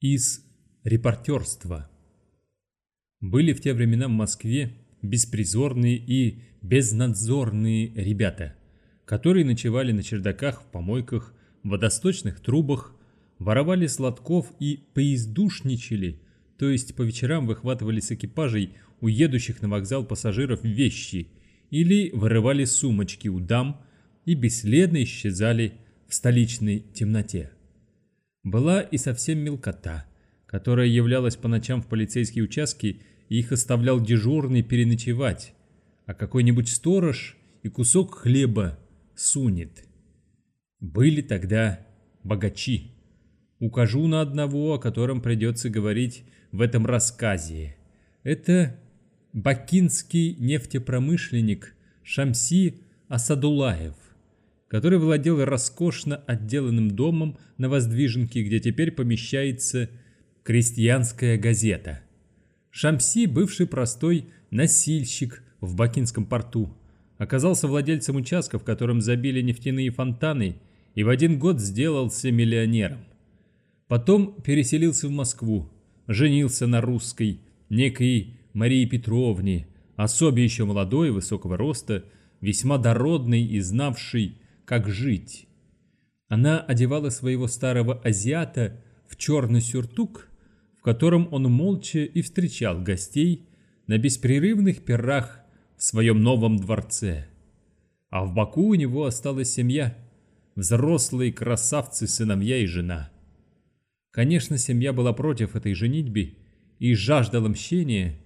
из репортерства. Были в те времена в Москве беспризорные и безнадзорные ребята, которые ночевали на чердаках, в помойках, водосточных трубах, воровали сладков и поездушничали, то есть по вечерам выхватывали с экипажей у едущих на вокзал пассажиров вещи или вырывали сумочки у дам и бесследно исчезали в столичной темноте. Была и совсем мелкота, которая являлась по ночам в полицейские участки и их оставлял дежурный переночевать, а какой-нибудь сторож и кусок хлеба сунет. Были тогда богачи. Укажу на одного, о котором придется говорить в этом рассказе. Это бакинский нефтепромышленник Шамси Асадулаев который владел роскошно отделанным домом на Воздвиженке, где теперь помещается крестьянская газета. Шамси, бывший простой носильщик в Бакинском порту, оказался владельцем участка, в котором забили нефтяные фонтаны, и в один год сделался миллионером. Потом переселился в Москву, женился на русской, некой Марии Петровне, особе еще молодой, высокого роста, весьма дородной и знавшей как жить. Она одевала своего старого азиата в черный сюртук, в котором он молча и встречал гостей на беспрерывных пирах в своем новом дворце. А в Баку у него осталась семья, взрослые красавцы, сыновья и жена. Конечно, семья была против этой женитьбы и жаждала мщения,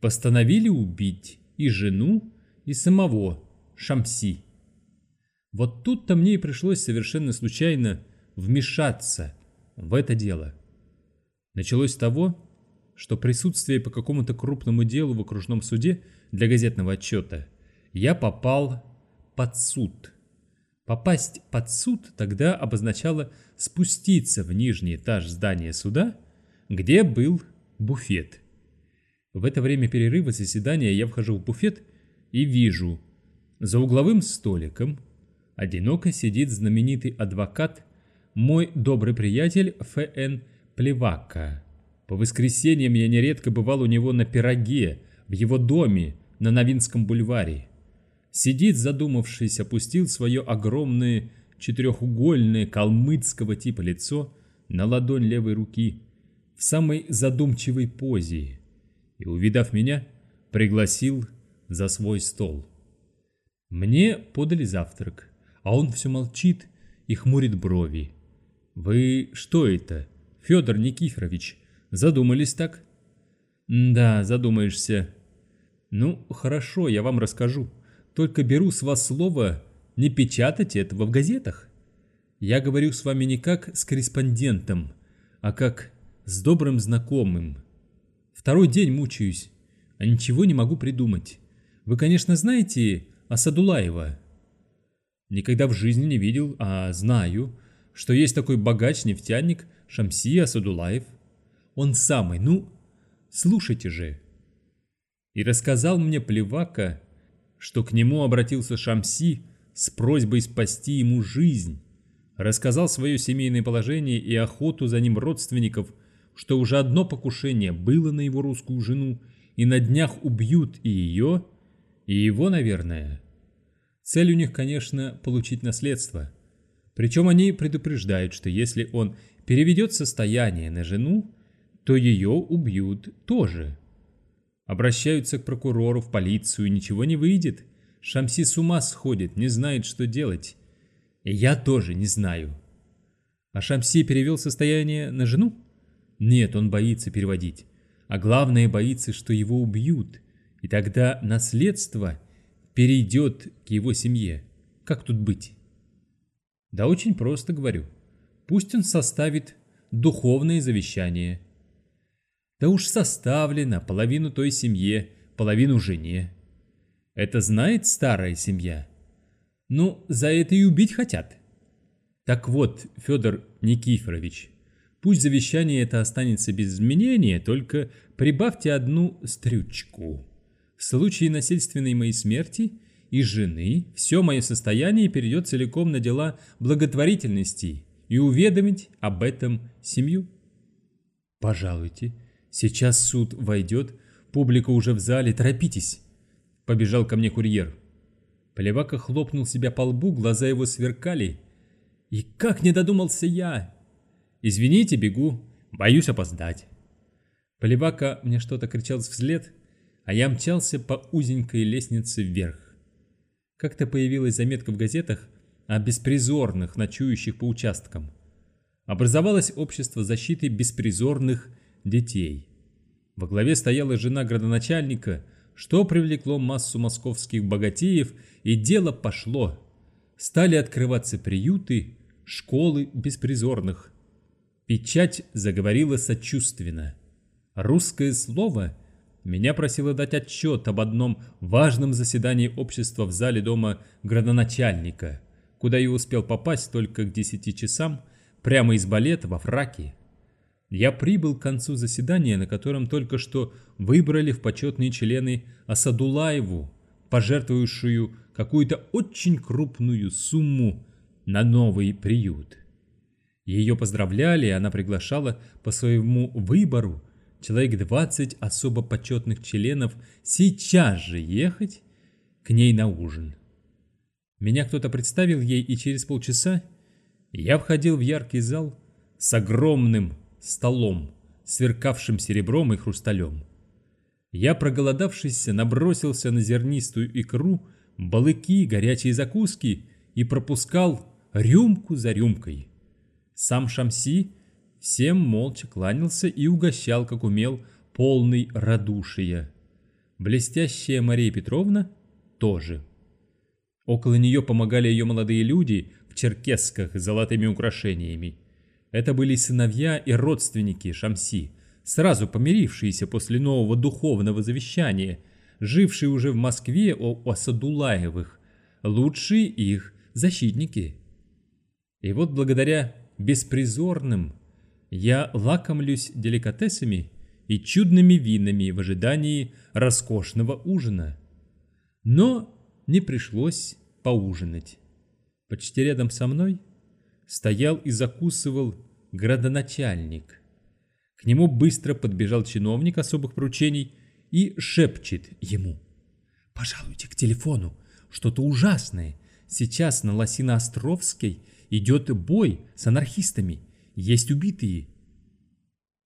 постановили убить и жену, и самого Шамси. Вот тут-то мне и пришлось совершенно случайно вмешаться в это дело. Началось с того, что присутствие по какому-то крупному делу в окружном суде для газетного отчета я попал под суд. Попасть под суд тогда обозначало спуститься в нижний этаж здания суда, где был буфет. В это время перерыва заседания я вхожу в буфет и вижу за угловым столиком Одиноко сидит знаменитый адвокат, мой добрый приятель Ф.Н. Плевака. По воскресеньям я нередко бывал у него на пироге, в его доме, на Новинском бульваре. Сидит задумавшись, опустил свое огромное четырехугольное калмыцкого типа лицо на ладонь левой руки в самой задумчивой позе и, увидав меня, пригласил за свой стол. Мне подали завтрак а он все молчит и хмурит брови. «Вы что это, Федор Никифорович, задумались так?» «Да, задумаешься». «Ну, хорошо, я вам расскажу. Только беру с вас слово не печатать этого в газетах. Я говорю с вами не как с корреспондентом, а как с добрым знакомым. Второй день мучаюсь, а ничего не могу придумать. Вы, конечно, знаете Асадулаева?» Никогда в жизни не видел, а знаю, что есть такой богач-нефтяник Шамсия Садулаев. Он самый, ну, слушайте же. И рассказал мне Плевака, что к нему обратился Шамси с просьбой спасти ему жизнь. Рассказал свое семейное положение и охоту за ним родственников, что уже одно покушение было на его русскую жену, и на днях убьют и ее, и его, наверное. Цель у них, конечно, получить наследство. Причем они предупреждают, что если он переведет состояние на жену, то ее убьют тоже. Обращаются к прокурору, в полицию, ничего не выйдет. Шамси с ума сходит, не знает, что делать. И я тоже не знаю. А Шамси перевел состояние на жену? Нет, он боится переводить. А главное, боится, что его убьют. И тогда наследство перейдет к его семье. Как тут быть? Да очень просто говорю. Пусть он составит духовное завещание. Да уж составлено половину той семье, половину жене. Это знает старая семья. Ну, за это и убить хотят. Так вот, Федор Никифорович, пусть завещание это останется без изменения, только прибавьте одну стрючку. В случае насильственной моей смерти и жены все мое состояние перейдет целиком на дела благотворительности и уведомить об этом семью. «Пожалуйте, сейчас суд войдет, публика уже в зале, торопитесь!» Побежал ко мне курьер. Полевака хлопнул себя по лбу, глаза его сверкали. «И как не додумался я!» «Извините, бегу, боюсь опоздать». Полевака мне что-то кричал вслед, а я мчался по узенькой лестнице вверх. Как-то появилась заметка в газетах о беспризорных, ночующих по участкам. Образовалось общество защиты беспризорных детей. Во главе стояла жена градоначальника, что привлекло массу московских богатеев, и дело пошло. Стали открываться приюты, школы беспризорных. Печать заговорила сочувственно. Русское слово меня просило дать отчет об одном важном заседании общества в зале дома градоначальника, куда я успел попасть только к 10 часам, прямо из балета во фраке. Я прибыл к концу заседания, на котором только что выбрали в почетные члены Асадулаеву, пожертвующую какую-то очень крупную сумму на новый приют. Ее поздравляли, она приглашала по своему выбору человек 20 особо почетных членов сейчас же ехать к ней на ужин. Меня кто-то представил ей, и через полчаса я входил в яркий зал с огромным столом, сверкавшим серебром и хрусталем. Я, проголодавшийся, набросился на зернистую икру, балыки, горячие закуски и пропускал рюмку за рюмкой. Сам Шамси всем молча кланялся и угощал, как умел, полный радушия. Блестящая Мария Петровна тоже. Около нее помогали ее молодые люди в черкесках с золотыми украшениями. Это были сыновья и родственники Шамси, сразу помирившиеся после нового духовного завещания, жившие уже в Москве у Асадулаевых, лучшие их защитники. И вот благодаря беспризорным я лакомлюсь деликатесами и чудными винами в ожидании роскошного ужина. Но не пришлось поужинать. Почти рядом со мной стоял и закусывал градоначальник. К нему быстро подбежал чиновник особых поручений и шепчет ему. «Пожалуйте к телефону, что-то ужасное. Сейчас на Лосино-Островской идет бой с анархистами есть убитые.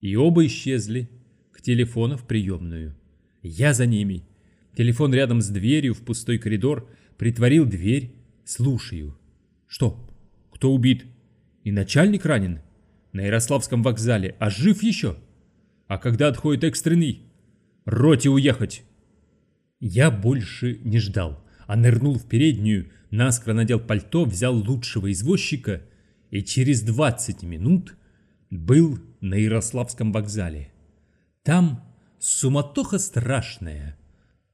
И оба исчезли к телефону в приемную. Я за ними. Телефон рядом с дверью в пустой коридор. Притворил дверь. Слушаю. Что? Кто убит? И начальник ранен? На Ярославском вокзале. А жив еще? А когда отходит экстренный? Роте уехать. Я больше не ждал, а нырнул в переднюю, наскоро надел пальто, взял лучшего извозчика и через 20 минут был на Ярославском вокзале. Там суматоха страшная.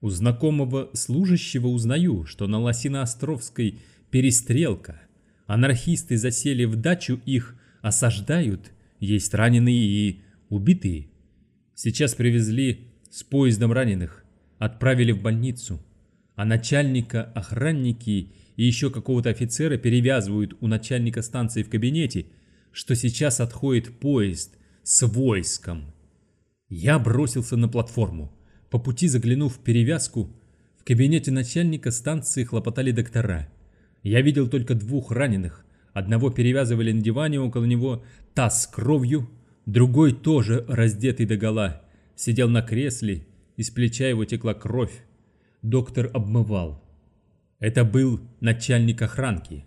У знакомого служащего узнаю, что на Лосино-Островской перестрелка. Анархисты засели в дачу, их осаждают, есть раненые и убитые. Сейчас привезли с поездом раненых, отправили в больницу, а начальника охранники и еще какого-то офицера перевязывают у начальника станции в кабинете, что сейчас отходит поезд с войском. Я бросился на платформу. По пути заглянув в перевязку, в кабинете начальника станции хлопотали доктора. Я видел только двух раненых. Одного перевязывали на диване, около него таз с кровью, другой тоже раздетый догола. Сидел на кресле, из плеча его текла кровь. Доктор обмывал. Это был начальник охранки.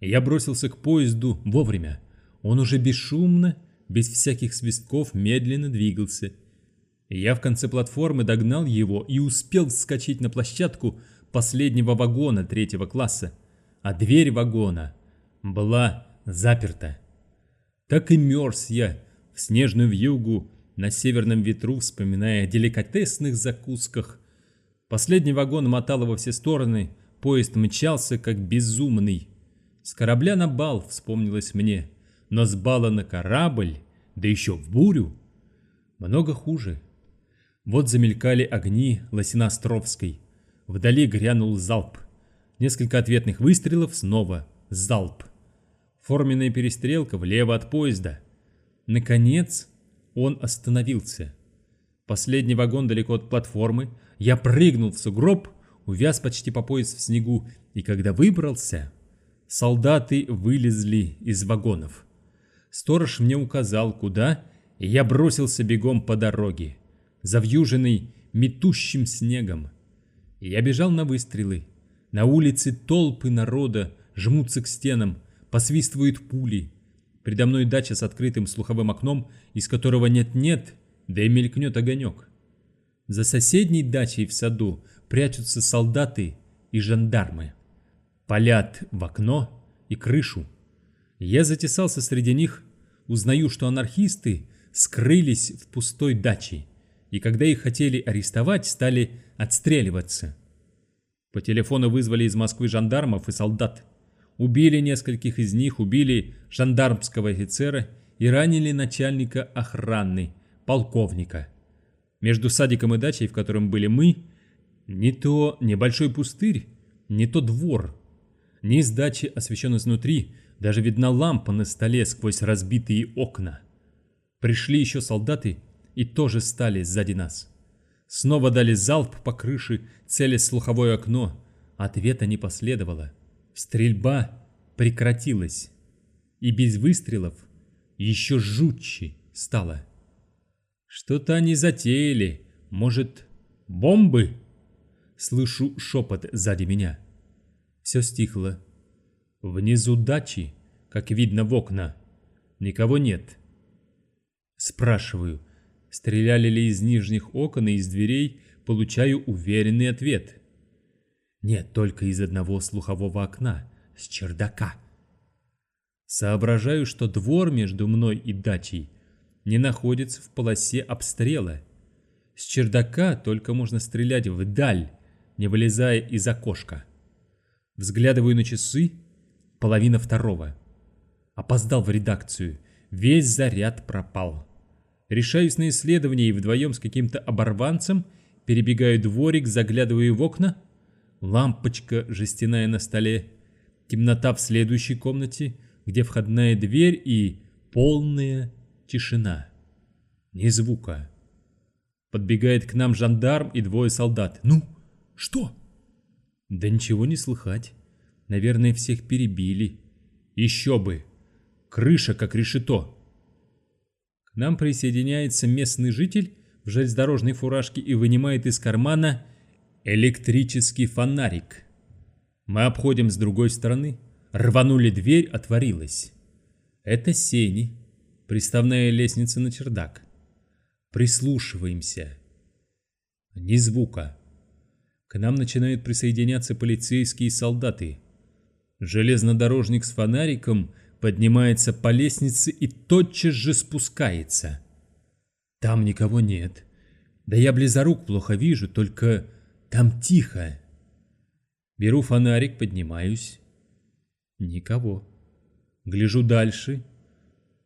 Я бросился к поезду вовремя. Он уже бесшумно, без всяких свистков, медленно двигался. Я в конце платформы догнал его и успел вскочить на площадку последнего вагона третьего класса, а дверь вагона была заперта. Так и мерз я в снежную вьюгу на северном ветру, вспоминая о деликатесных закусках. Последний вагон мотал во все стороны, Поезд мчался, как безумный. С корабля на бал, вспомнилось мне, но с бала на корабль, да еще в бурю. Много хуже. Вот замелькали огни Лосиностровской. Вдали грянул залп. Несколько ответных выстрелов, снова залп. Форменная перестрелка влево от поезда. Наконец, он остановился. Последний вагон далеко от платформы. Я прыгнул в сугроб, увяз почти по пояс в снегу, и когда выбрался, солдаты вылезли из вагонов. Сторож мне указал, куда, и я бросился бегом по дороге, завьюженный метущим снегом. Я бежал на выстрелы. На улице толпы народа жмутся к стенам, посвистывают пули. Предо мной дача с открытым слуховым окном, из которого нет-нет, да и мелькнет огонек. За соседней дачей в саду прячутся солдаты и жандармы. Палят в окно и крышу. Я затесался среди них, узнаю, что анархисты скрылись в пустой даче, и когда их хотели арестовать, стали отстреливаться. По телефону вызвали из Москвы жандармов и солдат. Убили нескольких из них, убили жандармского офицера и ранили начальника охраны, полковника. Между садиком и дачей, в котором были мы, не то небольшой пустырь, не то двор. Низ дачи освещен изнутри, даже видна лампа на столе сквозь разбитые окна. Пришли еще солдаты и тоже стали сзади нас. Снова дали залп по крыше, целясь слуховое окно. Ответа не последовало. Стрельба прекратилась. И без выстрелов еще жутче стало. Что-то они затеяли. Может, бомбы? Слышу шепот сзади меня. Все стихло. Внизу дачи, как видно в окна, никого нет. Спрашиваю, стреляли ли из нижних окон и из дверей, получаю уверенный ответ. Нет, только из одного слухового окна, с чердака. Соображаю, что двор между мной и дачей не находится в полосе обстрела. С чердака только можно стрелять вдаль, не вылезая из окошка. Взглядываю на часы, половина второго. Опоздал в редакцию, весь заряд пропал. Решаюсь на исследование и вдвоем с каким-то оборванцем перебегаю дворик, заглядываю в окна. Лампочка жестяная на столе. Темнота в следующей комнате, где входная дверь и полная тишина. Ни звука. Подбегает к нам жандарм и двое солдат. «Ну, что?» «Да ничего не слыхать. Наверное, всех перебили. Еще бы. Крыша как решето. К нам присоединяется местный житель в железнодорожной фуражке и вынимает из кармана электрический фонарик. Мы обходим с другой стороны. Рванули дверь, отворилась. Это сени. Приставная лестница на чердак. Прислушиваемся. Ни звука. К нам начинают присоединяться полицейские солдаты. Железнодорожник с фонариком поднимается по лестнице и тотчас же спускается. Там никого нет. Да я близорук плохо вижу, только там тихо. Беру фонарик, поднимаюсь. Никого. Гляжу дальше.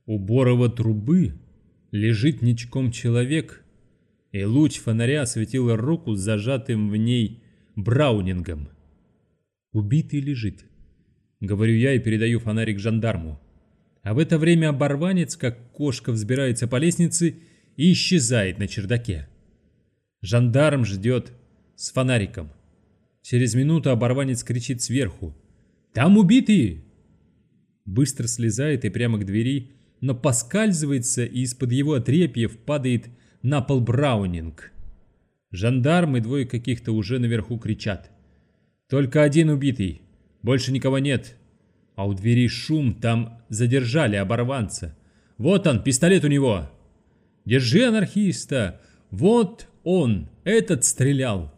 У Борова трубы лежит ничком человек, и луч фонаря осветил руку с зажатым в ней браунингом. Убитый лежит. Говорю я и передаю фонарик жандарму. А в это время оборванец, как кошка, взбирается по лестнице и исчезает на чердаке. Жандарм ждет с фонариком. Через минуту оборванец кричит сверху. «Там убитые!» Быстро слезает и прямо к двери, но поскальзывается и из-под его отрепьев падает на пол Браунинг. Жандарм и двое каких-то уже наверху кричат. «Только один убитый!» Больше никого нет. А у двери шум, там задержали оборванца. Вот он, пистолет у него. Держи анархиста. Вот он, этот стрелял.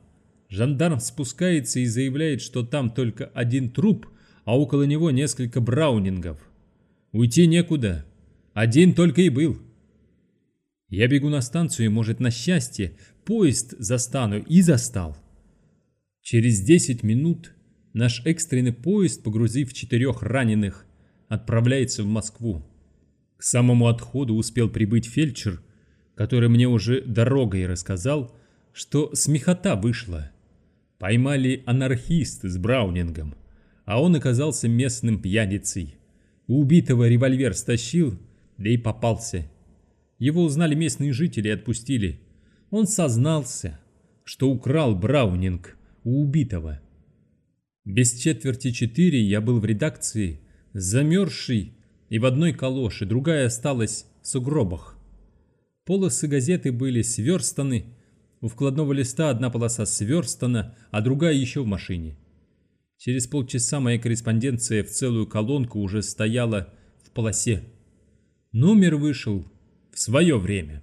Жандарм спускается и заявляет, что там только один труп, а около него несколько браунингов. Уйти некуда. Один только и был. Я бегу на станцию может, на счастье, поезд застану и застал. Через 10 минут Наш экстренный поезд, погрузив четырех раненых, отправляется в Москву. К самому отходу успел прибыть фельдшер, который мне уже дорогой рассказал, что смехота вышла. Поймали анархисты с Браунингом, а он оказался местным пьяницей. У убитого револьвер стащил, да и попался. Его узнали местные жители и отпустили. Он сознался, что украл Браунинг у убитого. Без четверти четыре я был в редакции, замерзший и в одной калоше, другая осталась в сугробах. Полосы газеты были сверстаны, у вкладного листа одна полоса сверстана, а другая еще в машине. Через полчаса моя корреспонденция в целую колонку уже стояла в полосе. Номер вышел в свое время.